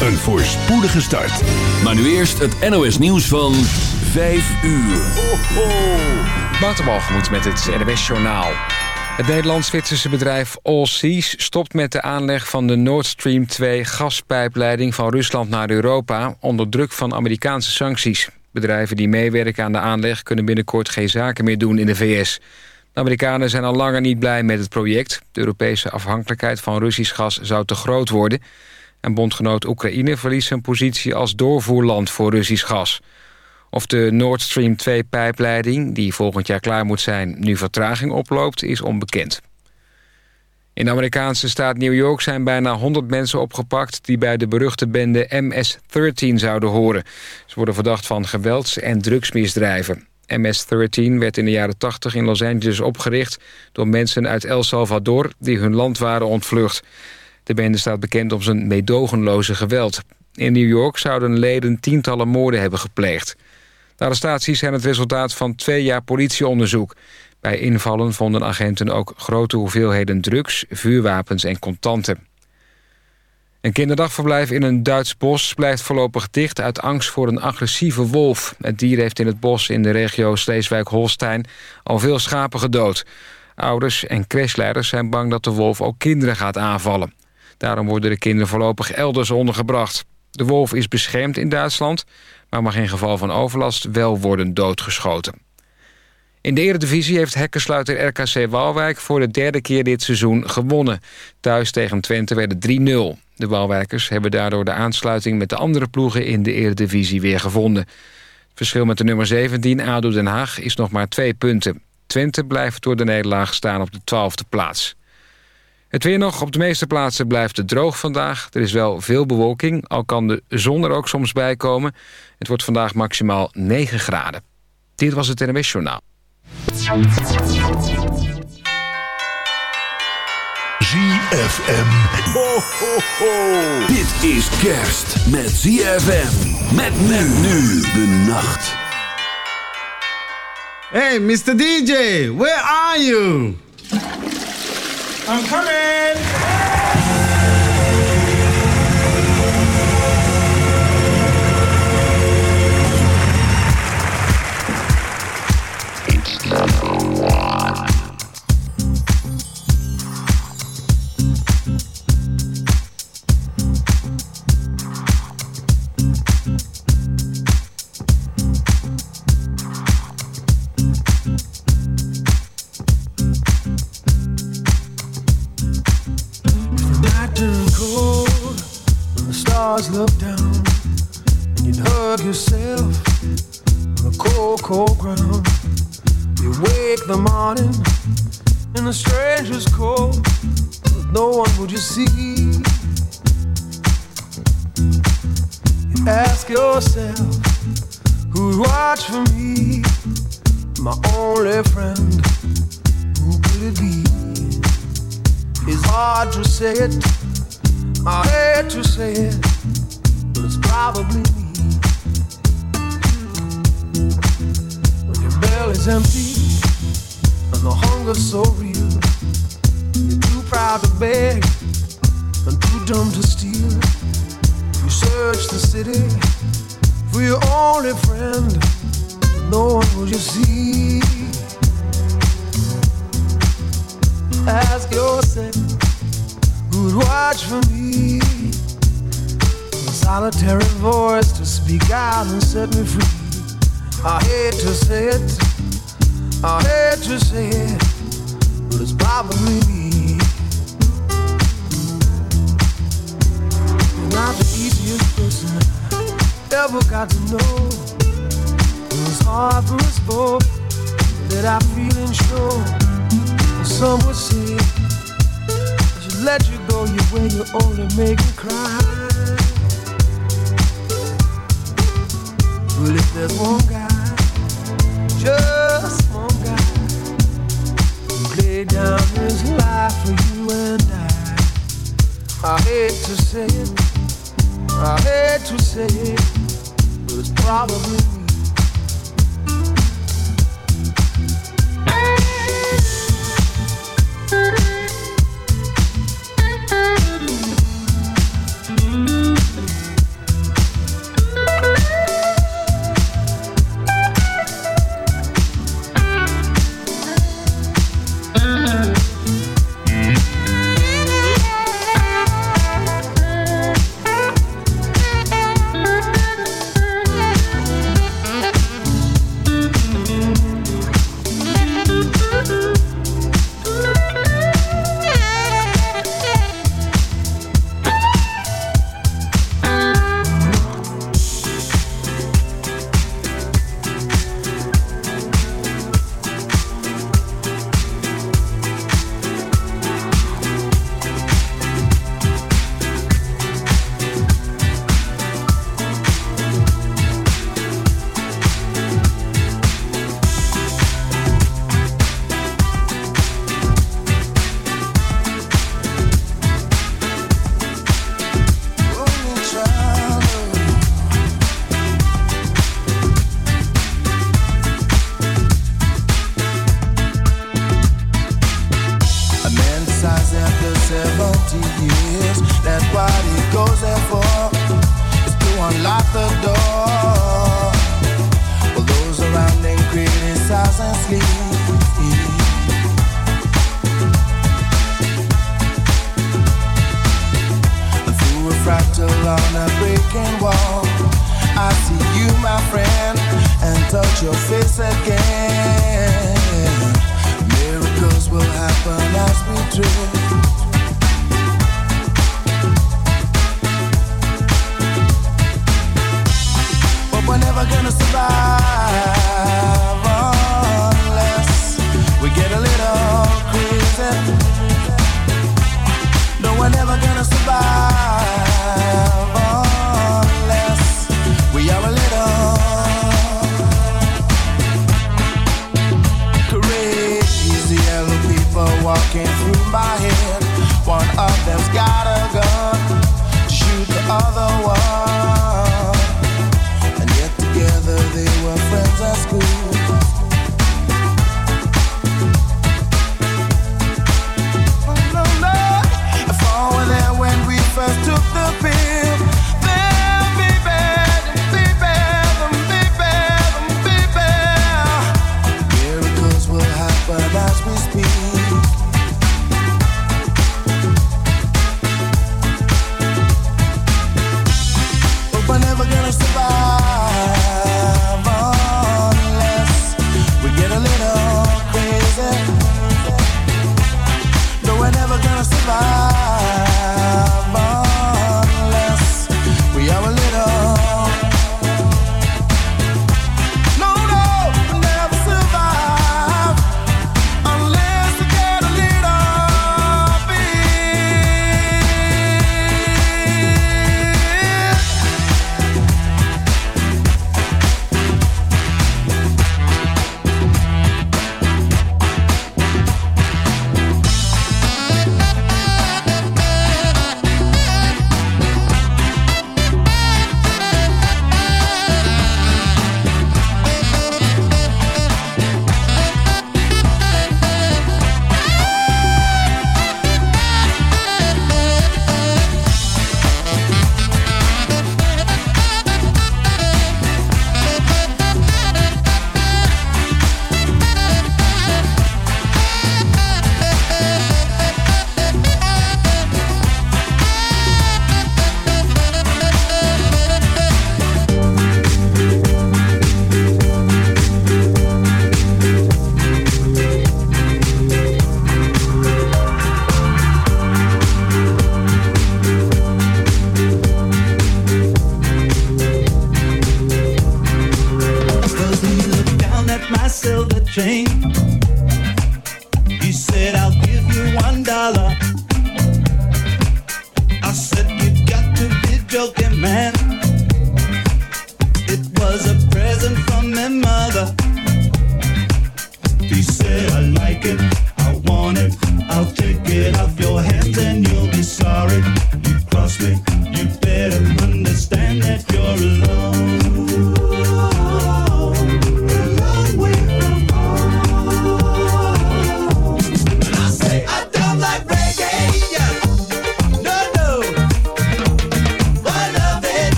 een voorspoedige start. Maar nu eerst het NOS nieuws van 5 uur. Ho, met het NOS Journaal. Het Nederlands-Zwitserse bedrijf Allseas stopt met de aanleg van de Nord Stream 2 gaspijpleiding van Rusland naar Europa onder druk van Amerikaanse sancties. Bedrijven die meewerken aan de aanleg kunnen binnenkort geen zaken meer doen in de VS. De Amerikanen zijn al langer niet blij met het project. De Europese afhankelijkheid van Russisch gas zou te groot worden. En bondgenoot Oekraïne verliest zijn positie als doorvoerland voor Russisch gas. Of de Nord Stream 2-pijpleiding, die volgend jaar klaar moet zijn... nu vertraging oploopt, is onbekend. In de Amerikaanse staat New York zijn bijna 100 mensen opgepakt... die bij de beruchte bende MS-13 zouden horen. Ze worden verdacht van gewelds- en drugsmisdrijven. MS-13 werd in de jaren 80 in Los Angeles opgericht... door mensen uit El Salvador die hun land waren ontvlucht. De bende staat bekend om zijn meedogenloze geweld. In New York zouden leden tientallen moorden hebben gepleegd. De arrestaties zijn het resultaat van twee jaar politieonderzoek. Bij invallen vonden agenten ook grote hoeveelheden drugs, vuurwapens en contanten. Een kinderdagverblijf in een Duits bos blijft voorlopig dicht... uit angst voor een agressieve wolf. Het dier heeft in het bos in de regio Sleeswijk-Holstein... al veel schapen gedood. Ouders en crashleiders zijn bang dat de wolf ook kinderen gaat aanvallen. Daarom worden de kinderen voorlopig elders ondergebracht. De wolf is beschermd in Duitsland... maar mag in geval van overlast wel worden doodgeschoten. In de eredivisie heeft hekkensluiter RKC Waalwijk... voor de derde keer dit seizoen gewonnen. Thuis tegen Twente werden 3-0. De Waalwijkers hebben daardoor de aansluiting met de andere ploegen... in de eredivisie weer gevonden. Het verschil met de nummer 17, ADO Den Haag, is nog maar twee punten. Twente blijft door de nederlaag staan op de twaalfde plaats. Het weer nog. Op de meeste plaatsen blijft het droog vandaag. Er is wel veel bewolking, al kan de zon er ook soms bij komen. Het wordt vandaag maximaal 9 graden. Dit was het NMS Journaal. ZFM. Ho, ho, ho. Dit is kerst met ZFM. Met men nu de nacht. Hey, Mr. DJ, where are you? I'm coming! Stars look down and you'd hug yourself on the cold, cold ground. You wake the morning in the stranger's cold, but no one would you see. You ask yourself, who'd watch for me? My only friend, who could it be? It's hard to say it, I hate to say it but it's probably me. When your belly's empty and the hunger's so real, you're too proud to beg and too dumb to steal. You search the city for your only friend, no one will you see. Ask yourself who'd watch for me A solitary voice to speak out and set me free. I hate to say it, I hate to say it, but it's probably me. Not the easiest person ever got to know. It was hard for us both that I feel and show. Some would say, let you go your way, you only make me cry. Well, if there's one guy, just one guy, who laid down his life for you and I, I hate to say it, I hate to say it, but it's probably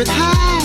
Everybody feels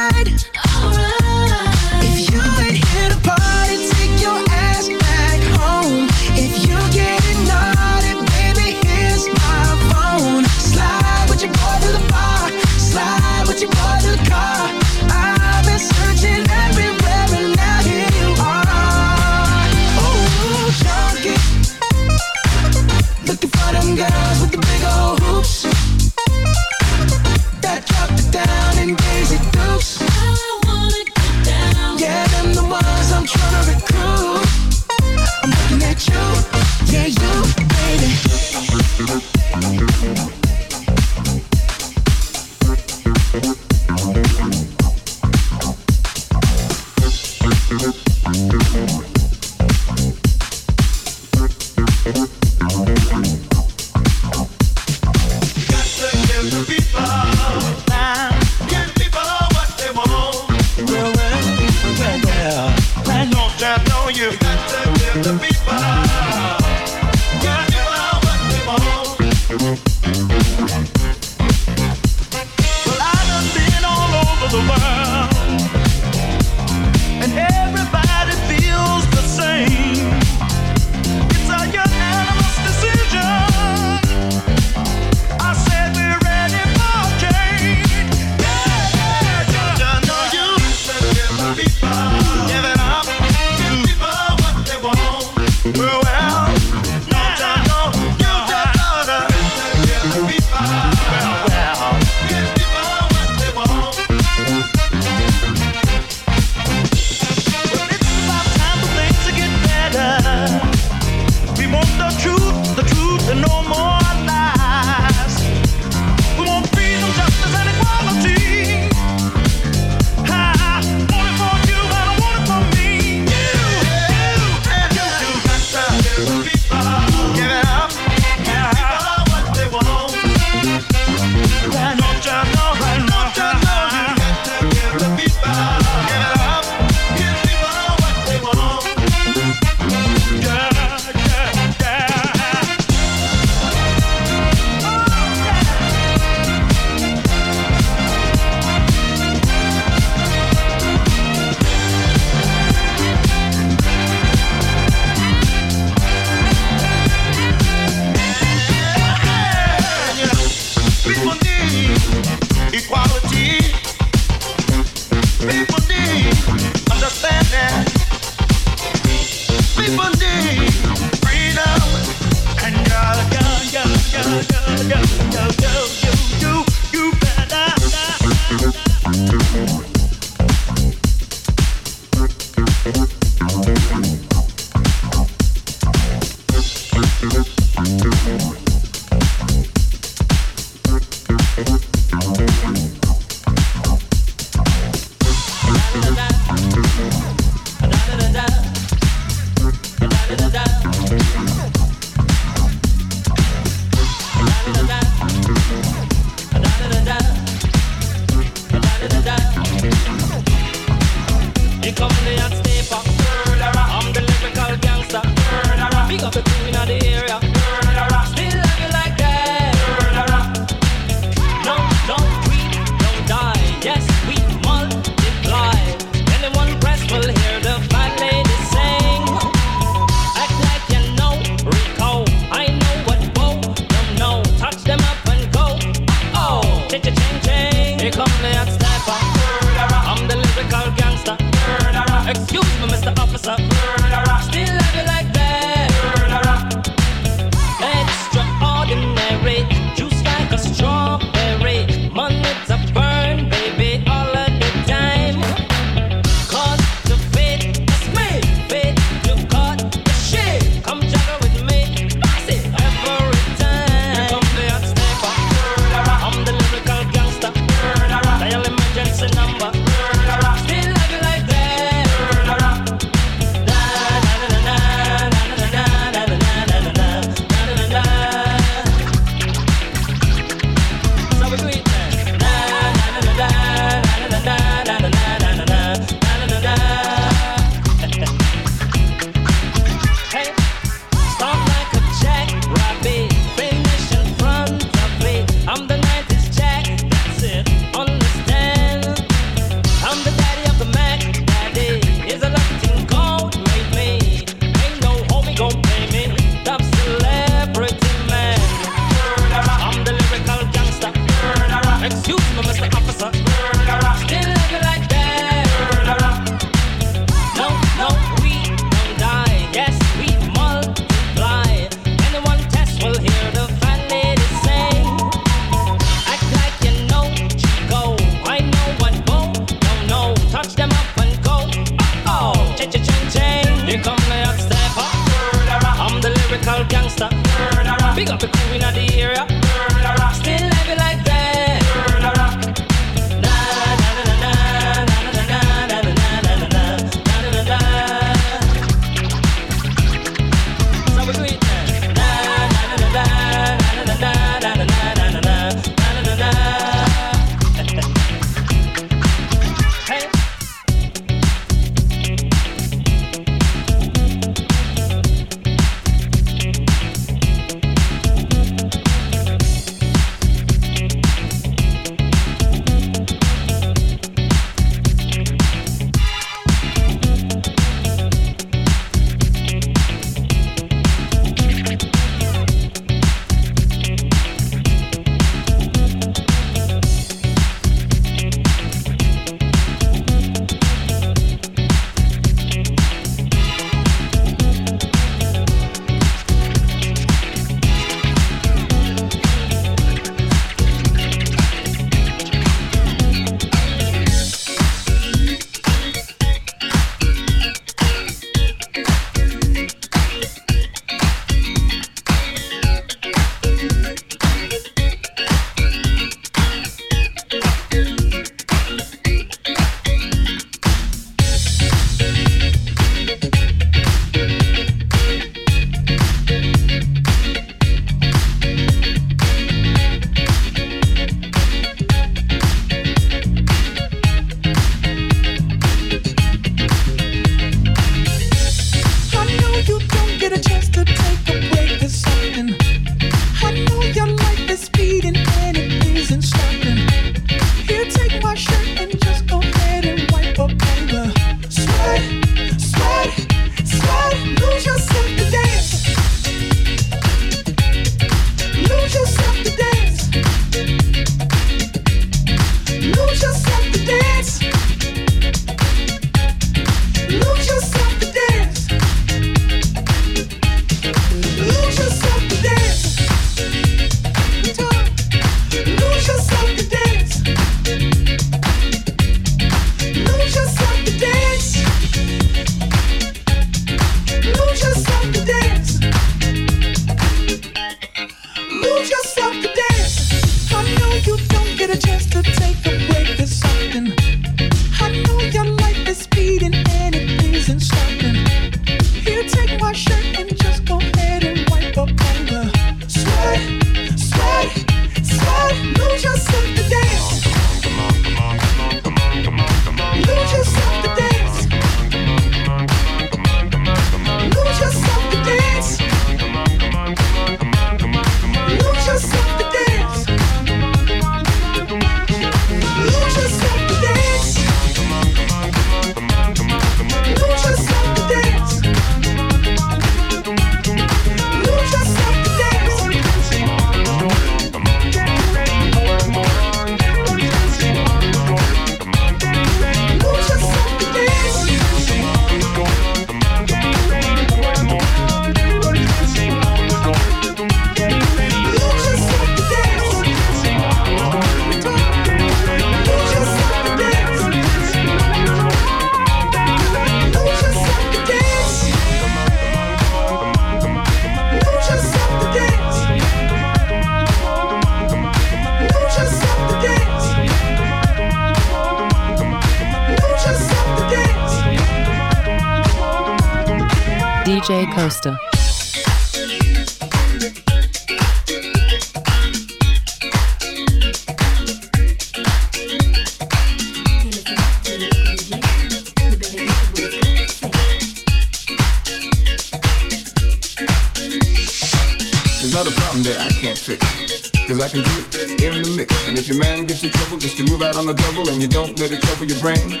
can't fix. Cause I can do it in the mix. And if your man gets in trouble, just to move out on the double and you don't let it trouble your brain.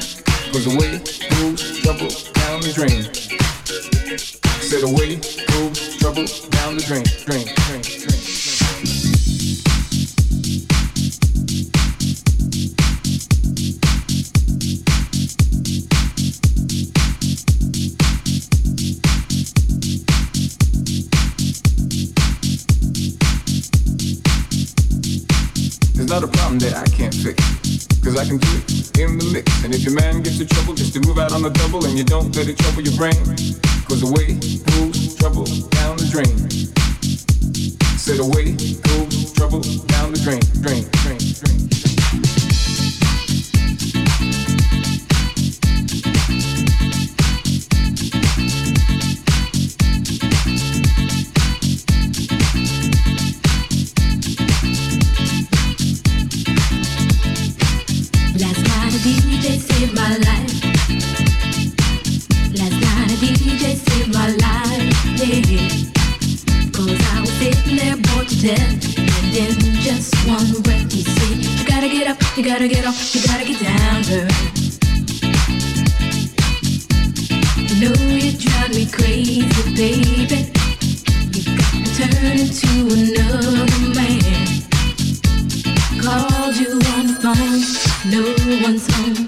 Cause the way moves trouble down the drain. Moves trouble down the drain, drain, drain, not a problem that I can't fix. Cause I can do it in the mix. And if your man gets in trouble, just to move out on the double and you don't let it trouble your brain. Cause away moves trouble down the drain. Said away moves trouble down the drain, drain, drain, drain. You gotta get off, you gotta get down, girl. You know you drive me crazy, baby. You got to turn into another man. Called you on the phone, no one's home.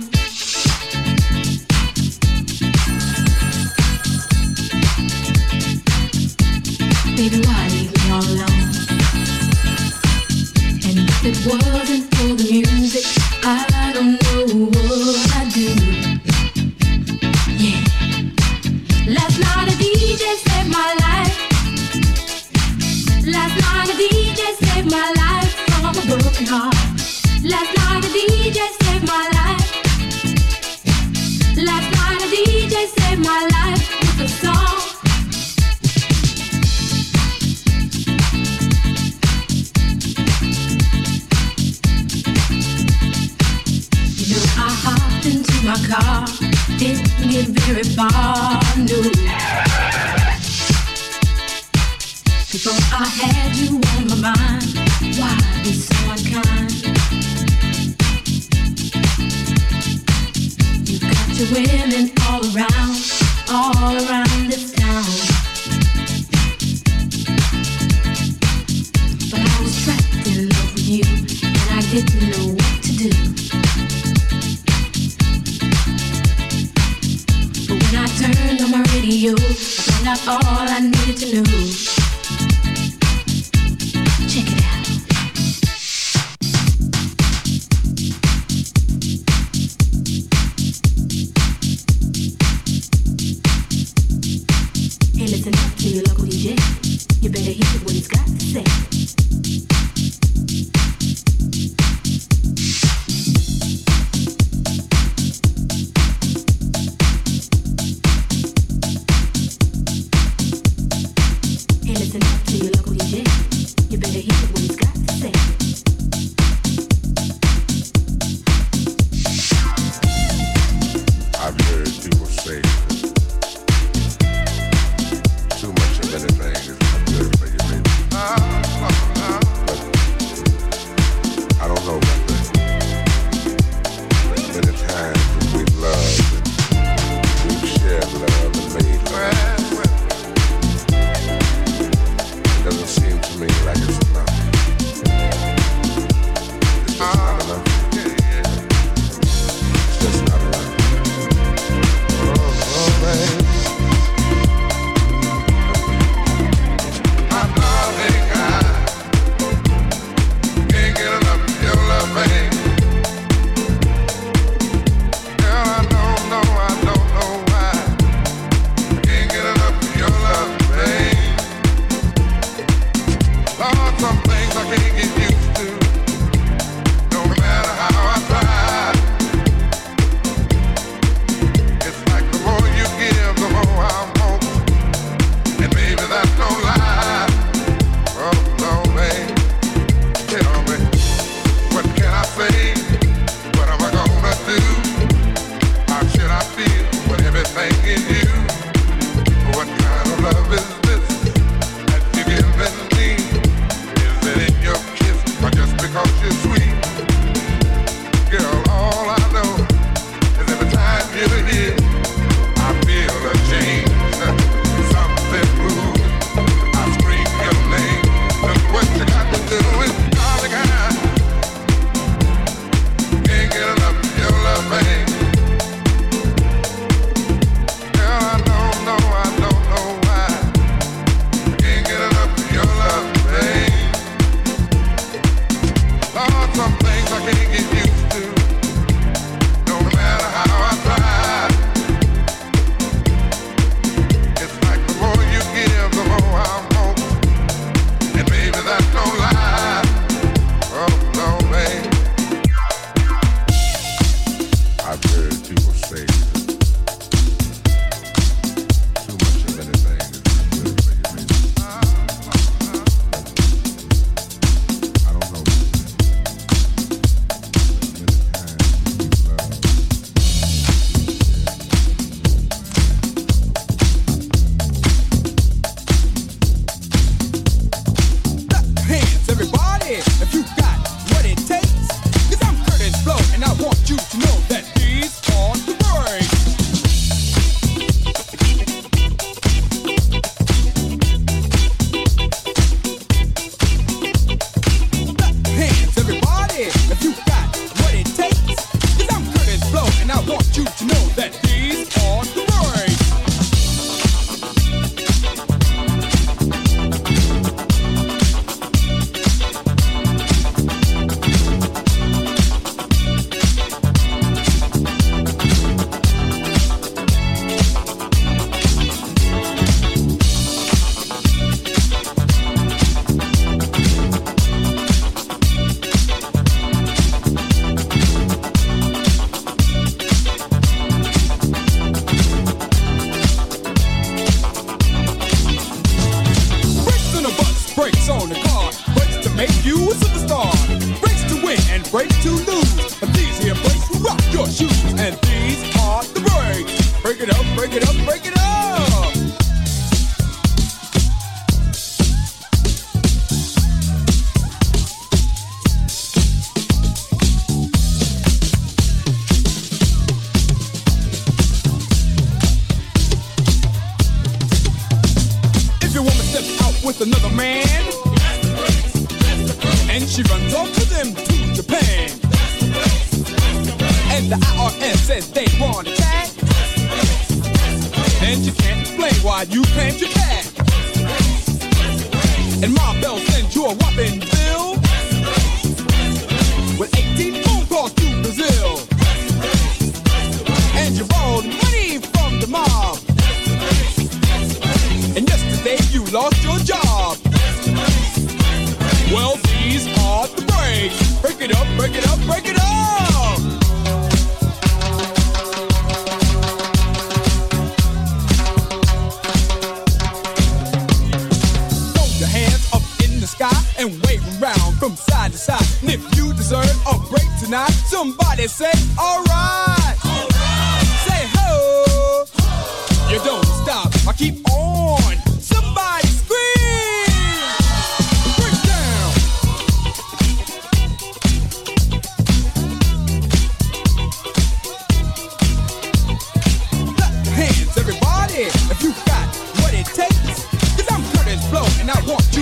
I want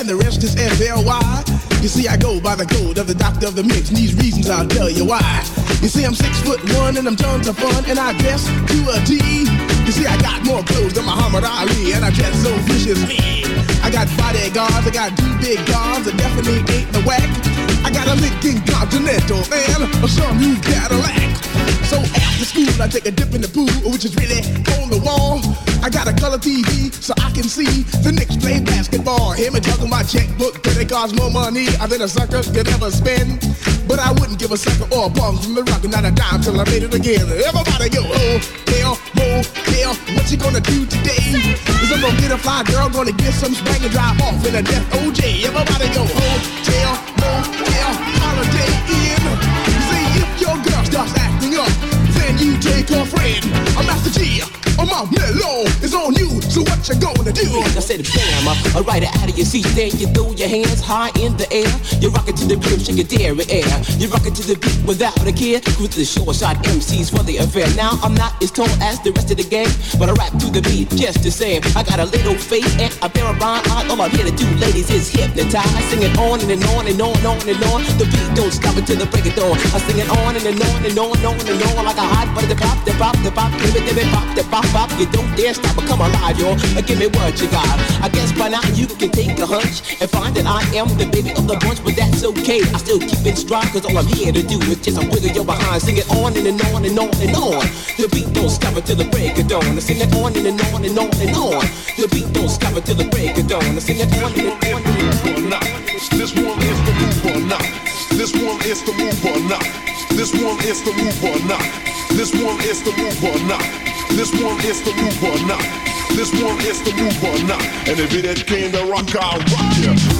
and the rest is F-L-Y. You see, I go by the code of the doctor of the mix, and these reasons I'll tell you why. You see, I'm six foot one, and I'm tons of fun, and I dress to a T. You see, I got more clothes than Muhammad Ali, and I dress so viciously. I got bodyguards, I got two big guns, that definitely ain't the whack. I got a Lincoln Continental, man, or some new Cadillac. So after school, I take a dip in the pool, which is really on the wall. I got a color TV so I can see the Knicks play basketball. Him and juggle my checkbook, but it costs more money than a sucker could ever spend. But I wouldn't give a sucker or a bum from the rock and not a dime till I made it again. Everybody go, oh, hell, oh, hell, what you gonna do today? Is I'm gonna get a fly girl, gonna get some spring and drive off in a death OJ. Everybody go, oh, hotel, motel, holiday inn. You take her friend. I'm Master Gee. Is on you, so what you gonna do? I said, bam, I ride it out of your seat, then you throw your hands high in the air. You rock it to the beat, shake your dairy air. You rock it to the beat without a care. With the short shot MCs for the affair. Now I'm not as tall as the rest of the gang, but I rap to the beat just the same. I got a little face and a pair of rhyme eyes. All I'm here to do, ladies, is hypnotize. I sing it on and, and on and on and on and on. The beat don't stop until the break of dawn. I sing it on and, and on and on and on and on like a hot butter. The pop, the pop, the pop, give it, give pop, the pop, pop. You don't dare stop or come alive, yo. Uh, Give me what you got. I guess by now you can take a hunch and find that I am the baby of the bunch, but that's okay. I still keep it strong, cause all I'm here to do is just a wiggle your behind. Sing it on and, and on and on and on. The beat don't stop until the break of dawn. I sing it on and, and on and on and on. The beat don't stop until the break of dawn. I sing it on and on and on. This one is the move or not. This one is the move or not. This one is the move or not. This one is the move or not. This one is the move or not. This one is the move or not. And if it ain't came to rock, I'll rock ya.